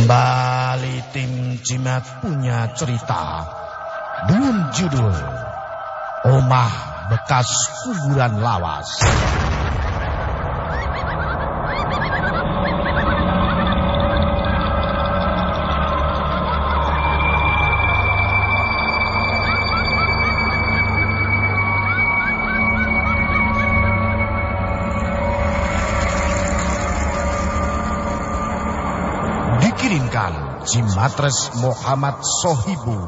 Kembali tim Cimat punya cerita dengan judul Omah Bekas Kuburan Lawas. Lawas. Dikirimkan Jimatres Muhammad Sohibu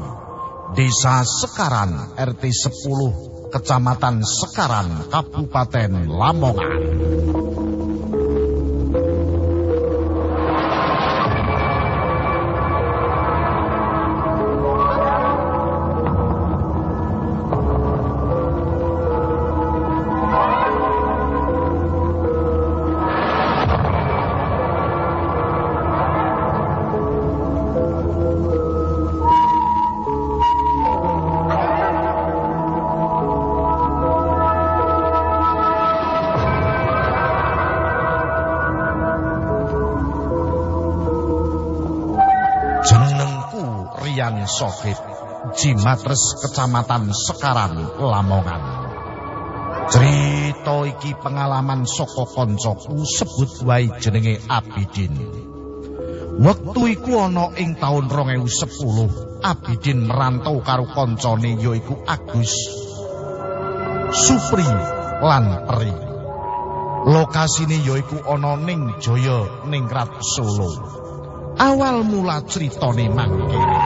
Desa Sekaran RT 10 Kecamatan Sekaran Kabupaten Lamongan Jenengku Rian Sofit Jimatres Kecamatan Sekaran Lamongan. Cerita iki pengalaman saka kancaku sebut wae jenenge Abidin. Wektu iku ana ing taun 2010 Abidin merantau karo kancane yaiku Agus Supri lan Peri. Lokasine yaiku ana ning Jaya Ningrat Solo awal mula critane mangkene.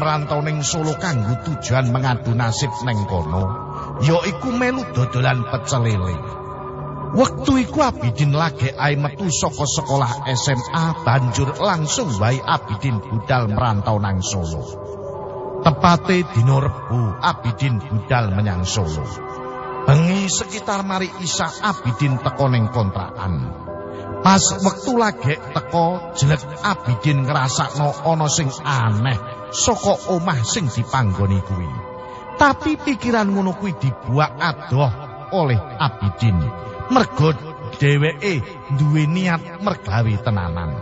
Merantau ning Solo kanggo tujuan mengadu nasib neng kono, yaiku melu dodolan pecel lele. Wektu iku Abidin lagi ae metu saka sekolah SMA banjur langsung wae Abidin budal merantau nang Solo. Tepate dina Rebo Abidin budal menyang Solo. Bengi sekitar mari Isa Abidin teko ning kontrakan. Pas wektu lagi teko jelek Abidin ngrasakno ana sing aneh saka omah sing dipanggoni kuwi. Tapi pikiran ngono kuwi dibuak adoh oleh Abidin. Mergo dheweke duwe niat mergawe tenanan.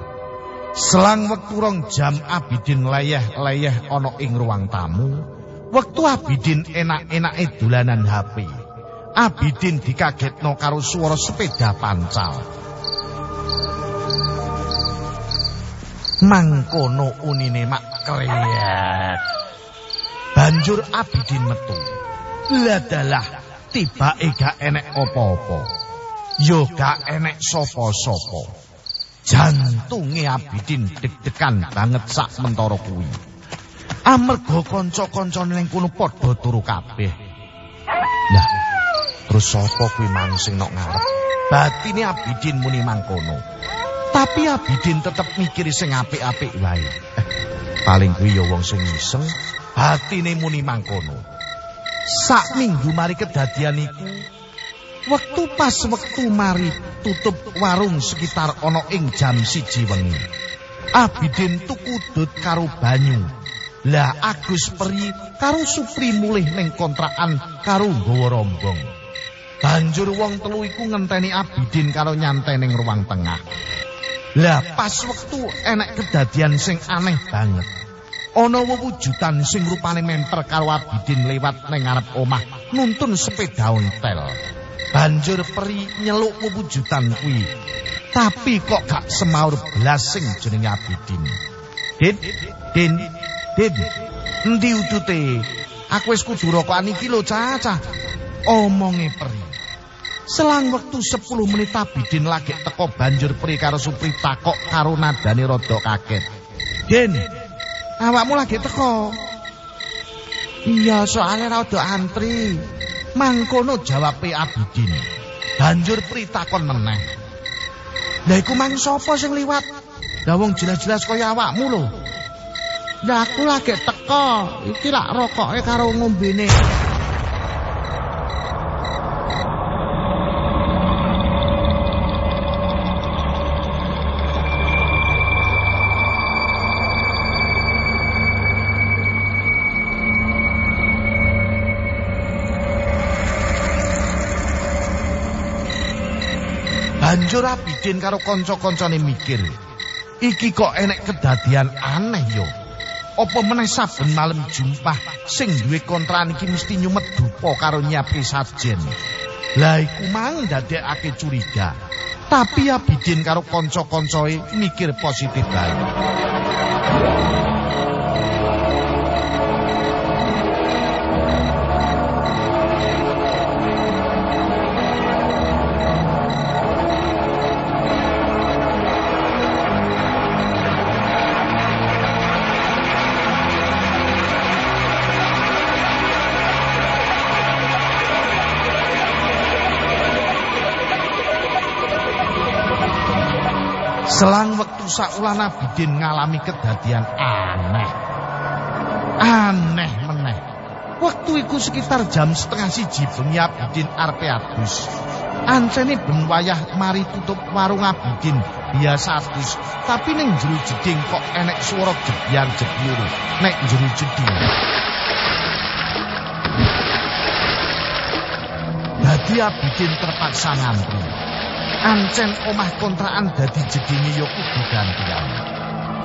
Selang wektu rong jam Abidin leyeh-leyeh ana ing ruang tamu. Wektu Abidin enak-enake dolanan HP. Abidin dikagetno karo swara sepeda pancal. mangkono unine mak kreyet. Banjur Abidin metu. Ladalah tibake gak enek apa-apa. Yo gak enek sapa-sapa. Jantunge Abidin deg-degan banget sak mentara kuwi. Amarga kanca-kancane ning kono padha turu kabeh. Lah, terus sapa kuwi mangsing nok ngarep? Batine Abidin muni mangkono. Tapi Abidin tetep mikir sing apik-apik wae. Paling kuwi ya wong sing iseng, batine muni mangkono. Sak minggu mari kedadian iku, wektu pas wektu mari tutup warung sekitar ana ing jam siji wengi. Abidin tuku dut karo banyu. Lah Agus Peri karo Supri mulih ning kontrakan karo nggawa rombong. Banjur wong telu iku ngenteni Abidin karo nyantai ning ruang tengah. Lah pas wektu enek kedadian sing aneh banget. Ana wewujudan sing rupane memper karo Abidin lewat ning ngarep omah nuntun sepeda ontel. Banjur peri nyeluk wewujudan kuwi. Tapi kok gak semaur belas sing jenenge Abidin. Din, Din, Din. Endi utute? Aku wis kudu rokokan iki lho, Caca. Omonge peri. Selang wektu 10 menit Abidin lagi teko banjur peri karo Supri takok karo nadane rada kaget. Din, awakmu lagi teko. Iya, soalnya rada antri. Mangkono jawabe Abidin. Banjur peri takon meneh. Lah iku mang sapa sing liwat? Lah wong jelas-jelas kaya awakmu lho. Lah aku lagi teko, iki lak rokoke karo ngombene. Banjur Abidin karo kanca-kancane mikir, iki kok enek kedadian aneh yo. Apa meneh saben malam Jumpah sing duwe kontrakan iki mesti nyumet dupa karo nyiapke sajen. Lah iku mang dadekake curiga. Tapi Abidin karo kanca-kancoe mikir positif bae. Selang wektu sakulan Abidin ngalami kedadian aneh. Aneh meneh. Waktu iku sekitar jam setengah siji bengi Abidin arpe adus. Ancene ben wayah mari tutup warung Abidin biasa adus. Tapi ning jero jeding kok enek suara jebyar jebyur. Nek jero jeding. Dadi Abidin terpaksa ngantri. Ancen omah kontrakan dadi jedinge ya kudu gantian.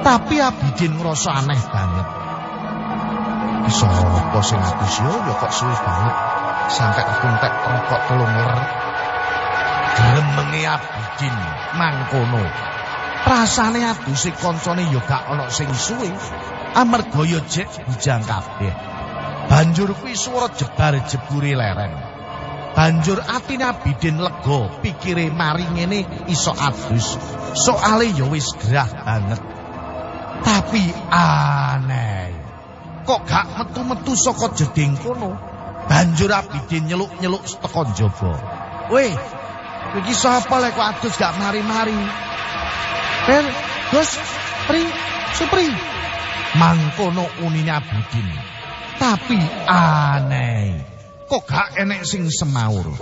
Tapi Abidin ngrasa aneh banget. Bisa apa sing adus yo ya kok suwe banget. Sampai kuntek rokok telung ler. Gremenge Abidin mangkono. Rasane aduse koncone ya gak ana sing suwe. Amarga ya jek bujang kabeh. Banjur kuwi swara jebar jebure lereng. Banjur atine Abidin lega, pikire mari ngene iso adus. Soale ya wis gerah banget. Tapi aneh. Kok gak metu-metu saka jeding kono? Banjur Abidin nyeluk-nyeluk teko njaba. Weh, iki sapa lek kok adus gak mari-mari? Per, Gus, Pri, Supri. Mangkono unine Abidin. Tapi aneh. Kok gak enek sing semaur.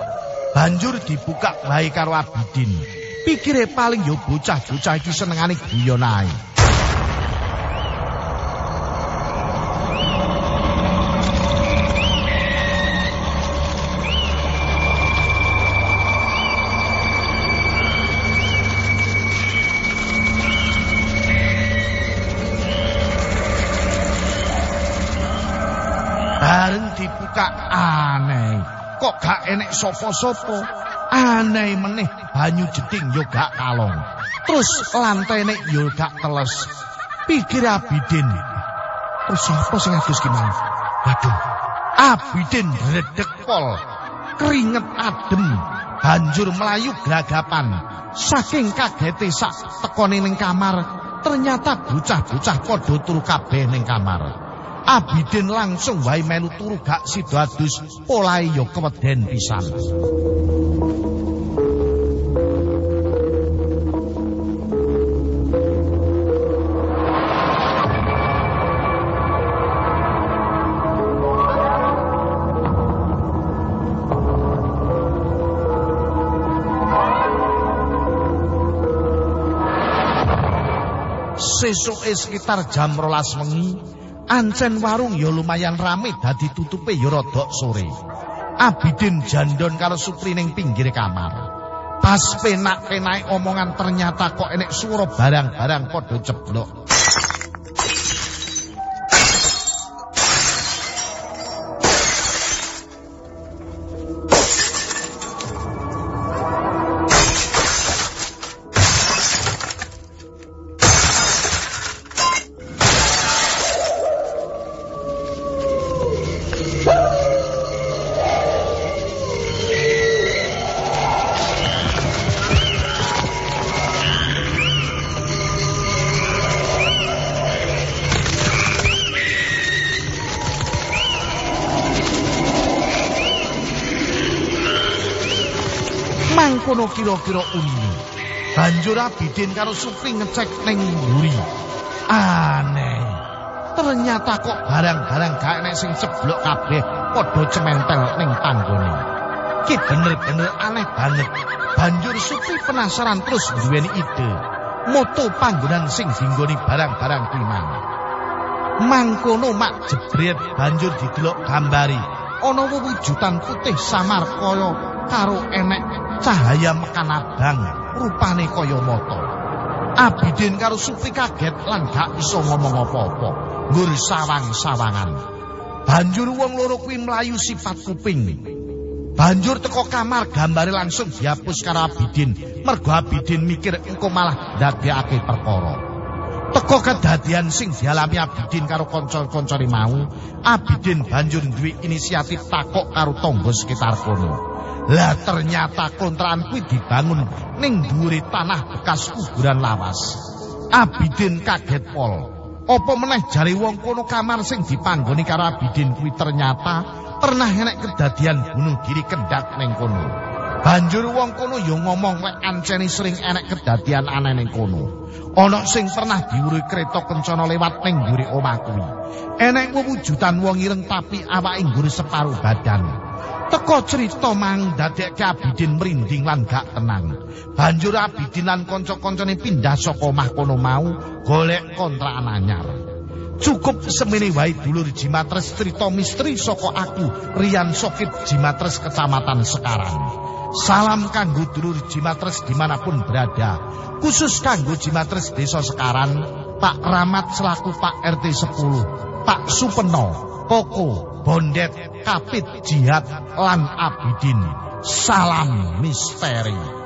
Banjur dibuka wae karo Abidin. Pikire paling yo bocah-bocah iki senengane guyon ae. Sopo-sopo? Aneh meneh banyu jeding yo gak kalong. Terus lantene yo gak teles. Pikir Abidin. Terus siapa sing adus gimana? Waduh. Abidin redek pol. Keringet adem. Banjur melayu geragapan. Saking kagete sak tekone ning kamar. Ternyata bocah-bocah padha turu kabeh ning kamar. Abidin langsung wae melu turu gak sida adus polahe ya keweden pisan. Sesuke sekitar jam rolas wengi, Ancen warung ya lumayan rame dadi tutupe ya rada sore. Abidin jandon karo Supri ning pinggir kamar. Pas penak-penake omongan ternyata kok enek suara barang-barang padha ceblok. Kono kira-kira unine. Banjur Abidin karo Supri ngecek ning mburi. Aneh. Ternyata kok barang-barang gak enek sing ceblok kabeh padha cementel ning tanggone. Ki bener-bener aneh banget. Banjur Supri penasaran terus duweni ide. Moto panggonan sing dinggoni barang-barang kuwi mang. Mangkono mak jebret banjur didelok gambari. Ana wujudan putih samar kaya karo enek cahaya mekan abang rupane kaya mata. Abidin karo Supri kaget lan gak iso ngomong apa-apa. Ngur sawang-sawangan. Banjur wong loro kuwi mlayu sifat kuping. Banjur teko kamar gambare langsung dihapus karo Abidin. Mergo Abidin mikir engko malah ndadekake perkara. Teko kedadian sing dialami Abidin karo kanca-kancane mau, Abidin banjur duwe inisiatif takok karo tangga sekitar kono. Lah ternyata kontrakan kuwi dibangun ning dhuwure tanah bekas kuburan lawas. Abidin kaget pol. Apa meneh jare wong kono kamar sing dipanggoni karo Abidin kuwi ternyata pernah enek kedadian bunuh diri kendak ning kono. Banjur wong kono ya ngomong lek anceni sering enek kedadian aneh ning kono. Ana sing pernah diurui kereta kencana lewat ning mburi omah kuwi. Enek wujudan wong ireng tapi awake ngguri separuh badan. Teko cerita mang dadekke Abidin merinding lan gak tenang. Banjur Abidin lan kanca-kancane pindah saka omah kono mau golek kontrakan anyar. Cukup semene wae dulur Jimatres cerita misteri saka aku Rian Sokip Jimatres Kecamatan Sekarang. Salam kanggo dulur Jimatres dimanapun berada. Khusus kanggo Jimatres Desa Sekaran, Pak Ramat selaku Pak RT 10, Pak Supeno, Koko, Bondet, Kapit, Jihad, lan Abidin. Salam misteri.